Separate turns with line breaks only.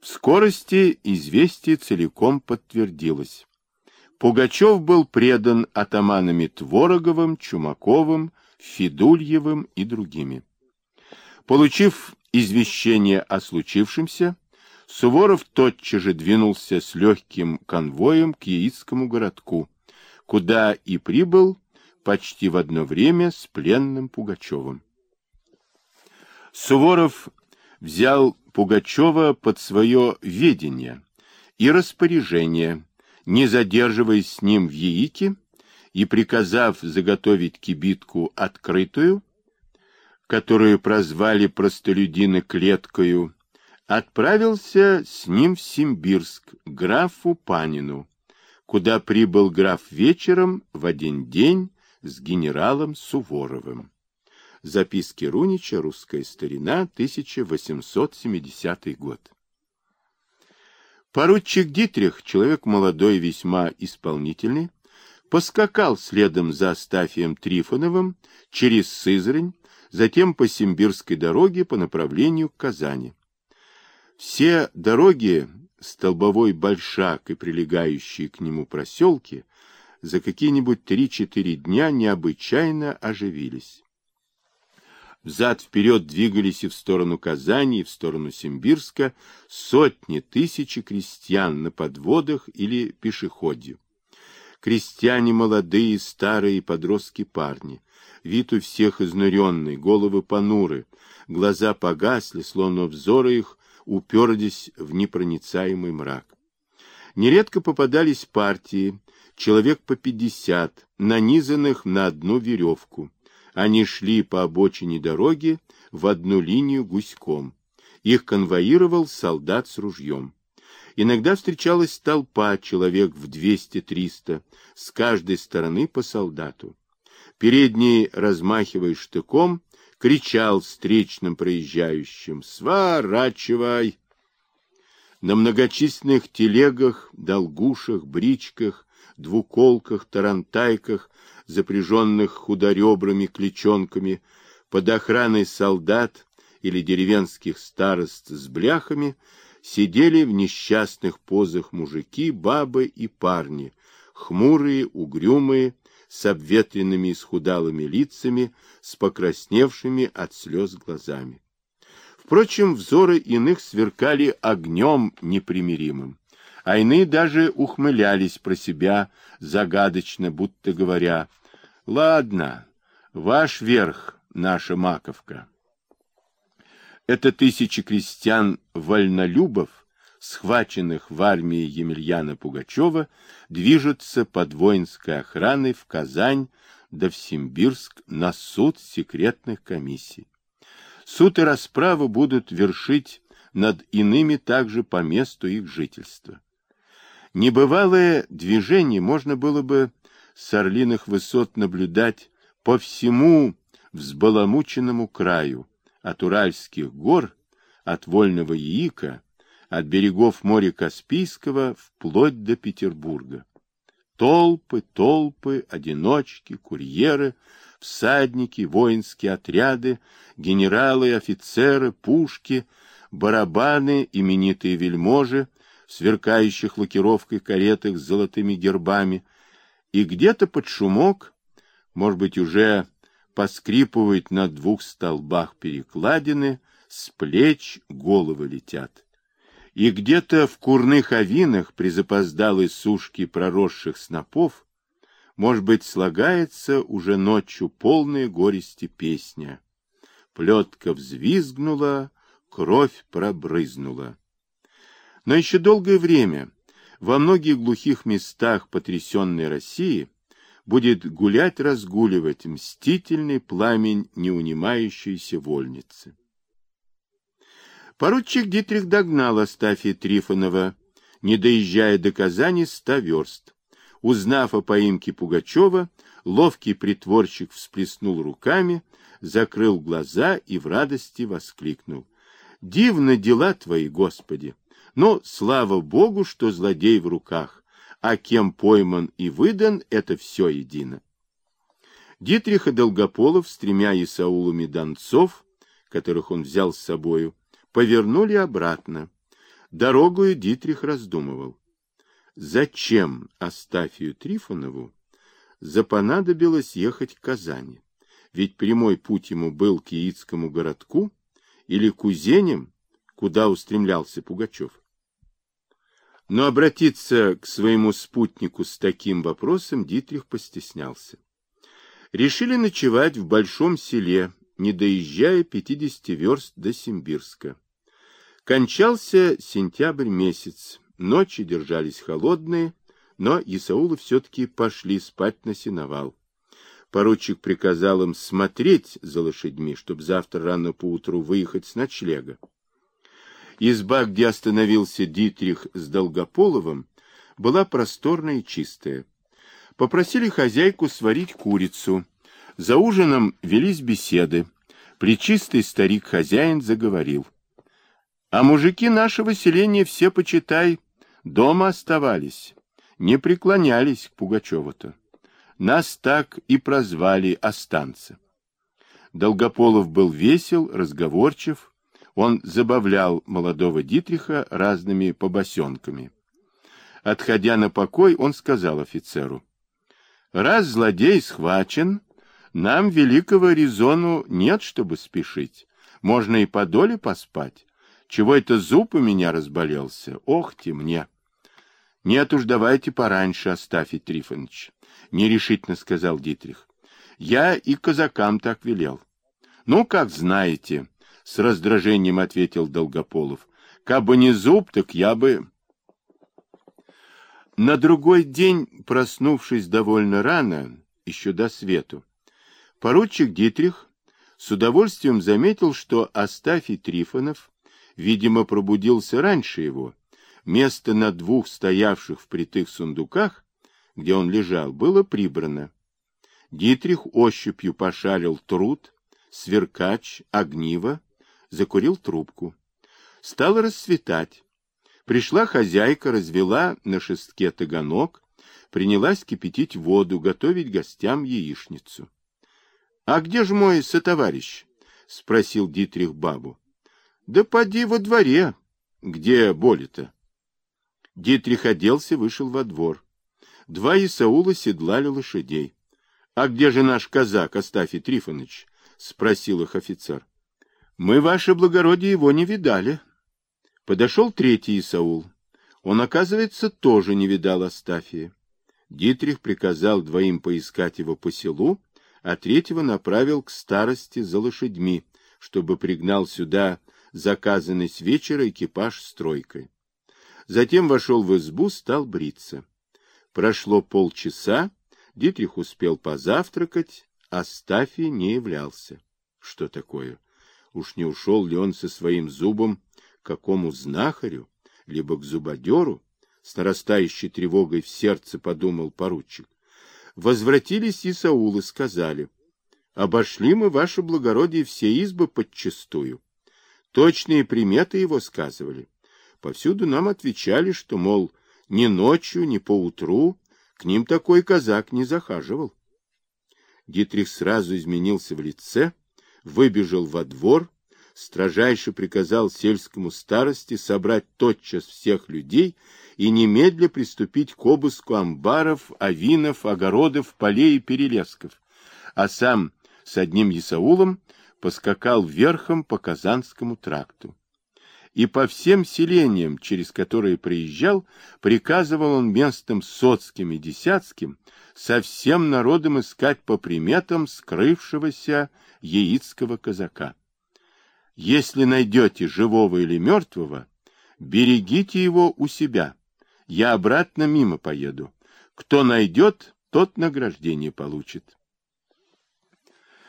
В скорости известие целиком подтвердилось. Пугачев был предан атаманами Твороговым, Чумаковым, Федульевым и другими. Получив извещение о случившемся, Суворов тотчас же двинулся с легким конвоем к Яицкому городку, куда и прибыл почти в одно время с пленным Пугачевым. Суворов взял Пугачева под свое ведение и распоряжение, не задерживаясь с ним в Яике и приказав заготовить кибитку открытую, которую прозвали простолюдины клеткою, отправился с ним в Симбирск, графу Панину, куда прибыл граф вечером в один день с генералом Суворовым. Записки Рунича, русская старина, 1870 год. Поручик Дитрих, человек молодой и весьма исполнительный, поскакал следом за Астафием Трифоновым через Сызрань, затем по Симбирской дороге по направлению к Казани. Все дороги, Столбовой Большак и прилегающие к нему проселки, за какие-нибудь три-четыре дня необычайно оживились. Взад-вперед двигались и в сторону Казани, и в сторону Симбирска сотни, тысячи крестьян на подводах или пешеходе. Крестьяне молодые, старые, подростки парни. Вид у всех изнуренный, головы понуры, глаза погасли, словно взоры их уперлись в непроницаемый мрак. Нередко попадались партии, человек по пятьдесят, нанизанных на одну веревку. Они шли по обочине дороги в одну линию гуськом. Их конвоировал солдат с ружьем. Иногда встречалась толпа, человек в двести-триста, с каждой стороны по солдату. Передний, размахивая штыком, кричал встречным проезжающим «Сворачивай!». На многочисленных телегах, долгушах, бричках, двуколках, тарантайках, запряженных худоребрами, клечонками, под охраной солдат или деревенских старост с бляхами, сидели в несчастных позах мужики, бабы и парни, хмурые, угрюмые, с обветренными исхудалыми лицами, с покрасневшими от слез глазами. Впрочем, взоры иных сверкали огнем непримиримым а иные даже ухмылялись про себя загадочно, будто говоря, «Ладно, ваш верх, наша маковка». Это тысячи крестьян-вольнолюбов, схваченных в армии Емельяна Пугачева, движутся под воинской охраной в Казань да в Симбирск на суд секретных комиссий. Суд и расправу будут вершить над иными также по месту их жительства. Небывалое движение можно было бы с орлиных высот наблюдать по всему взбаламученному краю, от Уральских гор, от Вольного Яика, от берегов моря Каспийского вплоть до Петербурга. Толпы, толпы, одиночки, курьеры, всадники, воинские отряды, генералы, офицеры, пушки, барабаны, именитые вельможи — сверкающих лакировкой каретах с золотыми гербами, и где-то под шумок, может быть, уже поскрипывает на двух столбах перекладины, с плеч головы летят. И где-то в курных авинах при запоздалой сушке проросших снопов, может быть, слагается уже ночью полная горести песня. Плетка взвизгнула, кровь пробрызнула. Но еще долгое время во многих глухих местах потрясенной России будет гулять-разгуливать мстительный пламень неунимающейся вольницы. Поручик Дитрих догнал Астафия Трифонова, не доезжая до Казани ста верст. Узнав о поимке Пугачева, ловкий притворщик всплеснул руками, закрыл глаза и в радости воскликнул. «Дивны дела твои, Господи! Но слава богу, что злодей в руках, а кем пойман и выдан, это все едино. Дитрих и Долгополов с тремя Исаулами донцов, которых он взял с собою, повернули обратно. Дорогую Дитрих раздумывал. Зачем Астафию Трифонову запонадобилось ехать к Казани? Ведь прямой путь ему был к Яицкому городку или к Узеням, куда устремлялся Пугачев. Но обратиться к своему спутнику с таким вопросом Дитрих постеснялся. Решили ночевать в большом селе, не доезжая 50 верст до Симбирска. Кончался сентябрь месяц, ночи держались холодные, но Исаулы все-таки пошли спать на сеновал. Поручик приказал им смотреть за лошадьми, чтобы завтра рано поутру выехать с ночлега. Изба, где остановился Дитрих с Долгополовым, была просторная и чистая. Попросили хозяйку сварить курицу. За ужином велись беседы. Причистый старик-хозяин заговорил. А мужики нашего селения все, почитай, дома оставались, не преклонялись к Пугачеву-то. Нас так и прозвали останцы. Долгополов был весел, разговорчив, он забавлял молодого Дитриха разными побосенками. Отходя на покой, он сказал офицеру, «Раз злодей схвачен, нам великого резону нет, чтобы спешить. Можно и по доле поспать. Чего это зуб у меня разболелся? Ох ты мне! Нет уж, давайте пораньше, Астафий Трифонович, — нерешительно сказал Дитрих. Я и казакам так велел. Ну, как знаете, — с раздражением ответил Долгополов. Кабы не зуб, так я бы... На другой день, проснувшись довольно рано, еще до свету, поручик Дитрих с удовольствием заметил, что Астафий Трифонов видимо, пробудился раньше его. Место на двух стоявших впритых сундуках, где он лежал, было прибрано. Дитрих ощупью пошарил труд, сверкач, огниво, закурил трубку. Стало расцветать. Пришла хозяйка, развела на шестке таганок, принялась кипятить воду, готовить гостям яичницу. — А где же мой сотоварищ? — спросил Дитрих бабу. Да поди во дворе. Где боли-то? Дитрих оделся, вышел во двор. Два Исаула седлали лошадей. — А где же наш казак, Астафий Трифонович? — спросил их офицер. — Мы, ваше благородие, его не видали. Подошел третий Исаул. Он, оказывается, тоже не видал Астафия. Дитрих приказал двоим поискать его по селу, а третьего направил к старости за лошадьми, чтобы пригнал сюда заказанный с вечера экипаж с тройкой. Затем вошел в избу, стал бриться. Прошло полчаса, Дитрих успел позавтракать, а Стафий не являлся. Что такое? Уж не ушел ли он со своим зубом к какому знахарю, либо к зубодеру? С нарастающей тревогой в сердце подумал поручик. Возвратились и Саулы, сказали, «Обошли мы, ваше благородие, все избы подчистую. Точные приметы его сказывали. Повсюду нам отвечали, что, мол, ни ночью, ни поутру к ним такой казак не захаживал. Дитрих сразу изменился в лице, выбежал во двор, строжайше приказал сельскому старости собрать тотчас всех людей и немедля приступить к обыску амбаров, авинов, огородов, полей и перелесков, а сам с одним Исаулом поскакал верхом по Казанскому тракту. И по всем селениям, через которые приезжал, приказывал он местным соцким и десятским со всем народом искать по приметам скрывшегося яицкого казака. Если найдете живого или мертвого, берегите его у себя. Я обратно мимо поеду. Кто найдет, тот награждение получит.